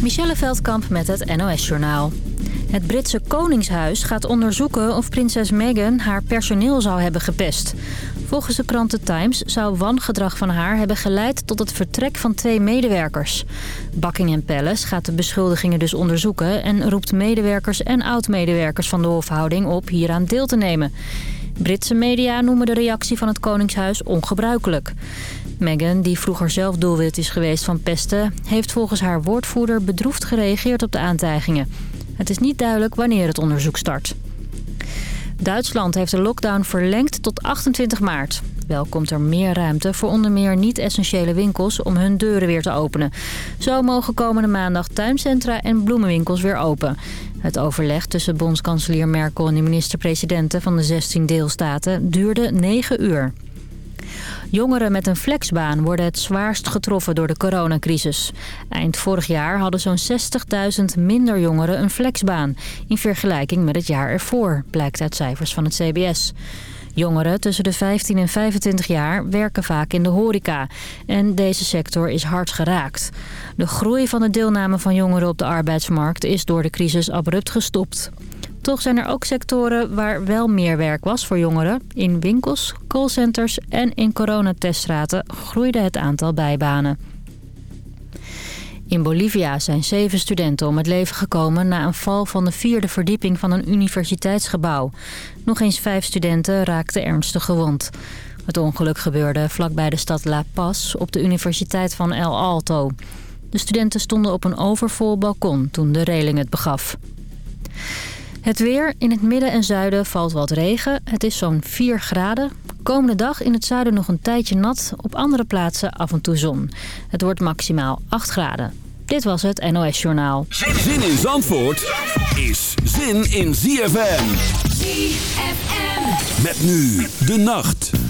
Michelle Veldkamp met het NOS-journaal. Het Britse Koningshuis gaat onderzoeken of prinses Meghan haar personeel zou hebben gepest. Volgens de krant The Times zou wangedrag van haar hebben geleid tot het vertrek van twee medewerkers. Buckingham Palace gaat de beschuldigingen dus onderzoeken... en roept medewerkers en oud-medewerkers van de hofhouding op hieraan deel te nemen. Britse media noemen de reactie van het Koningshuis ongebruikelijk. Meghan, die vroeger zelf doelwit is geweest van pesten... heeft volgens haar woordvoerder bedroefd gereageerd op de aantijgingen. Het is niet duidelijk wanneer het onderzoek start. Duitsland heeft de lockdown verlengd tot 28 maart. Wel komt er meer ruimte voor onder meer niet-essentiële winkels om hun deuren weer te openen. Zo mogen komende maandag tuincentra en bloemenwinkels weer open. Het overleg tussen bondskanselier Merkel en de minister-presidenten van de 16 deelstaten duurde 9 uur. Jongeren met een flexbaan worden het zwaarst getroffen door de coronacrisis. Eind vorig jaar hadden zo'n 60.000 minder jongeren een flexbaan... in vergelijking met het jaar ervoor, blijkt uit cijfers van het CBS. Jongeren tussen de 15 en 25 jaar werken vaak in de horeca. En deze sector is hard geraakt. De groei van de deelname van jongeren op de arbeidsmarkt is door de crisis abrupt gestopt. Toch zijn er ook sectoren waar wel meer werk was voor jongeren. In winkels, callcenters en in coronateststraten groeide het aantal bijbanen. In Bolivia zijn zeven studenten om het leven gekomen na een val van de vierde verdieping van een universiteitsgebouw. Nog eens vijf studenten raakten ernstig gewond. Het ongeluk gebeurde vlakbij de stad La Paz op de Universiteit van El Alto. De studenten stonden op een overvol balkon toen de reling het begaf. Het weer. In het midden en zuiden valt wat regen. Het is zo'n 4 graden. Komende dag in het zuiden nog een tijdje nat. Op andere plaatsen af en toe zon. Het wordt maximaal 8 graden. Dit was het NOS Journaal. Zin in Zandvoort is zin in ZFM. ZFM. Met nu de nacht.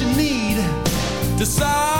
you need. Decide.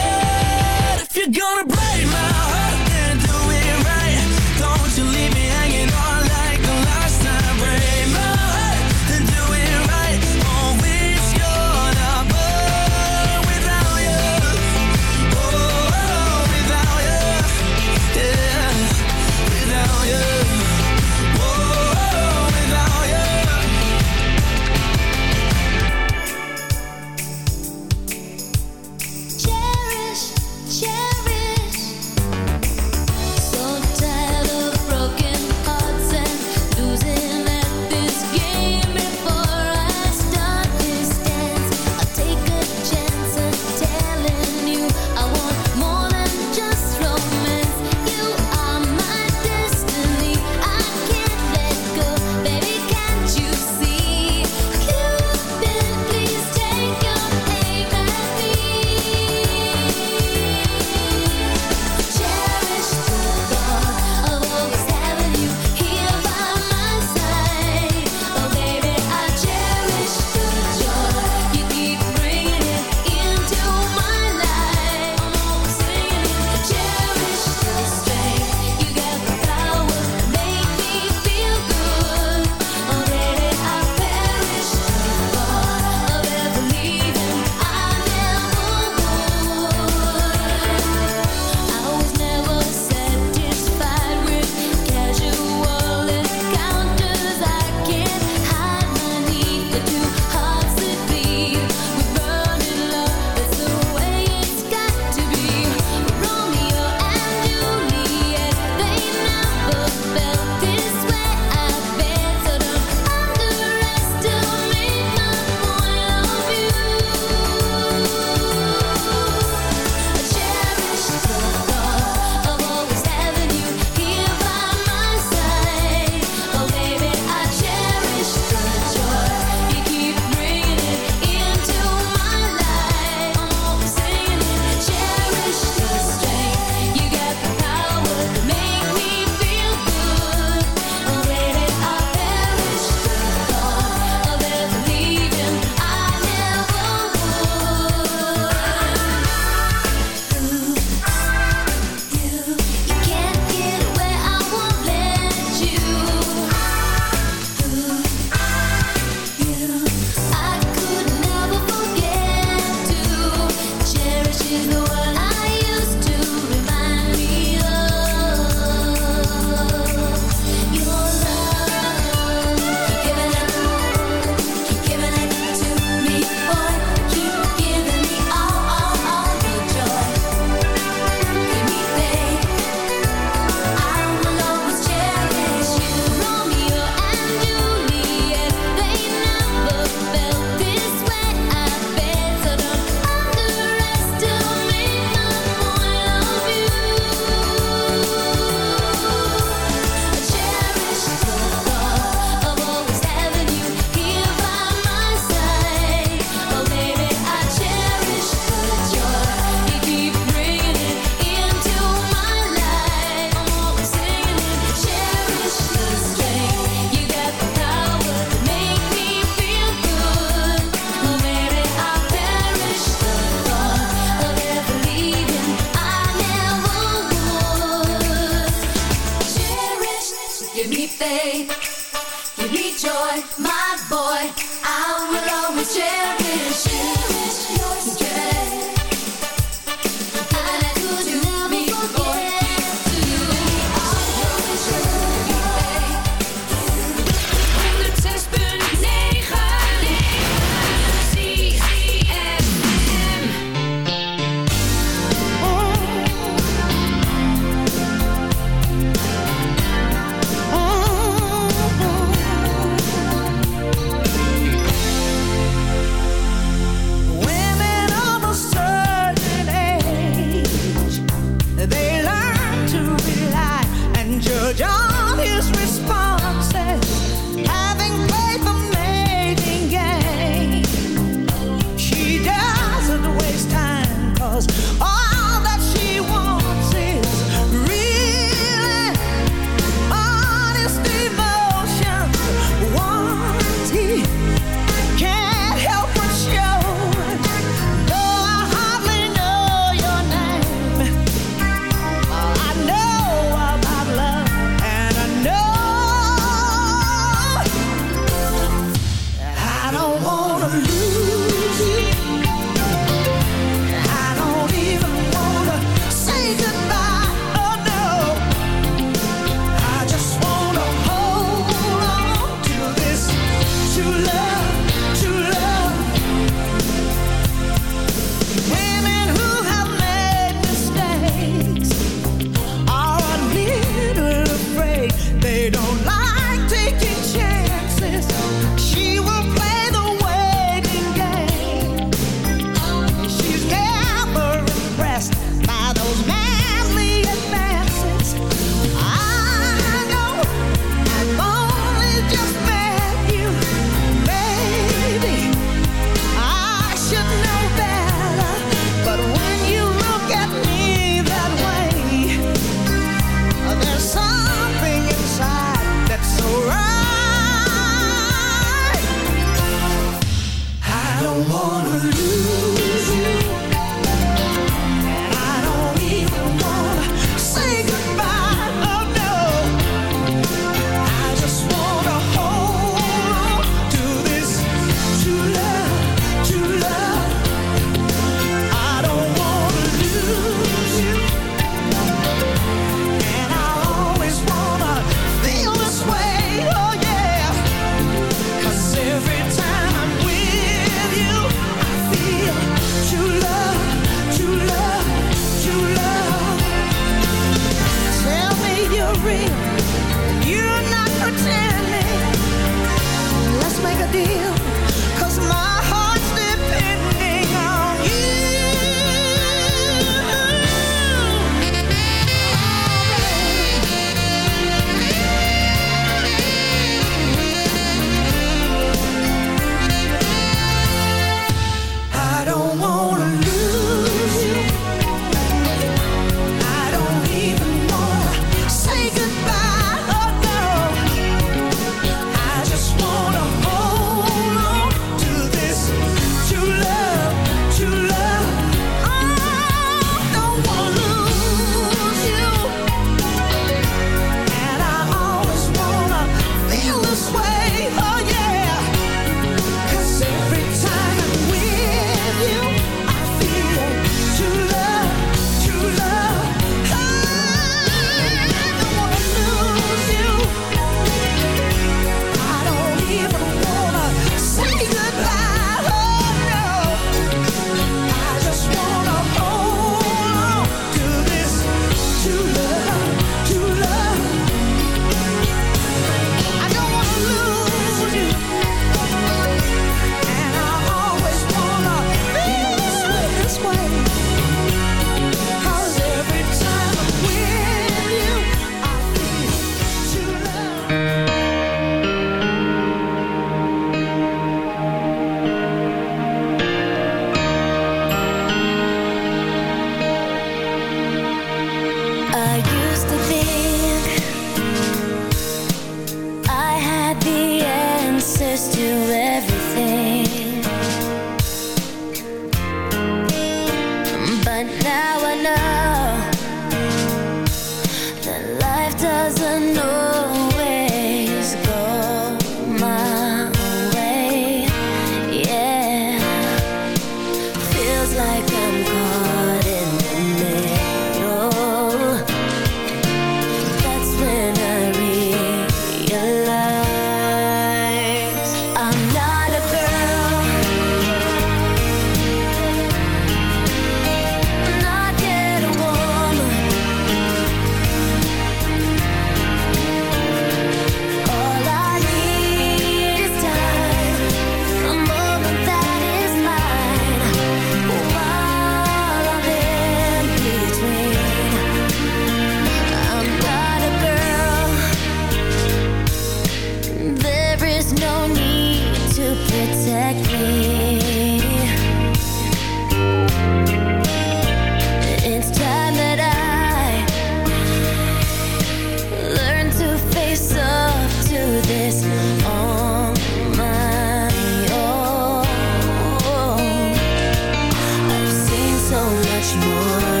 much more.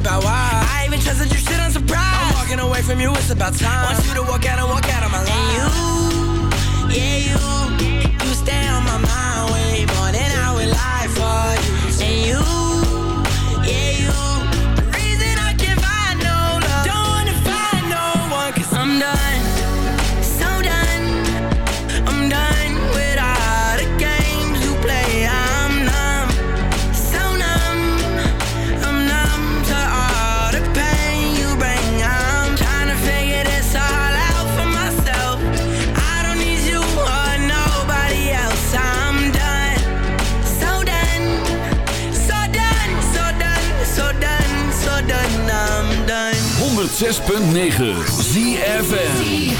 about why. I even trusted your shit on surprise. I'm walking away from you, it's about time. Want you to walk out and walk out of my life. And you, yeah, you, you stay on my mind way more than I would lie for you. And you. 6.9 ZFN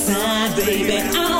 Side, baby. I'm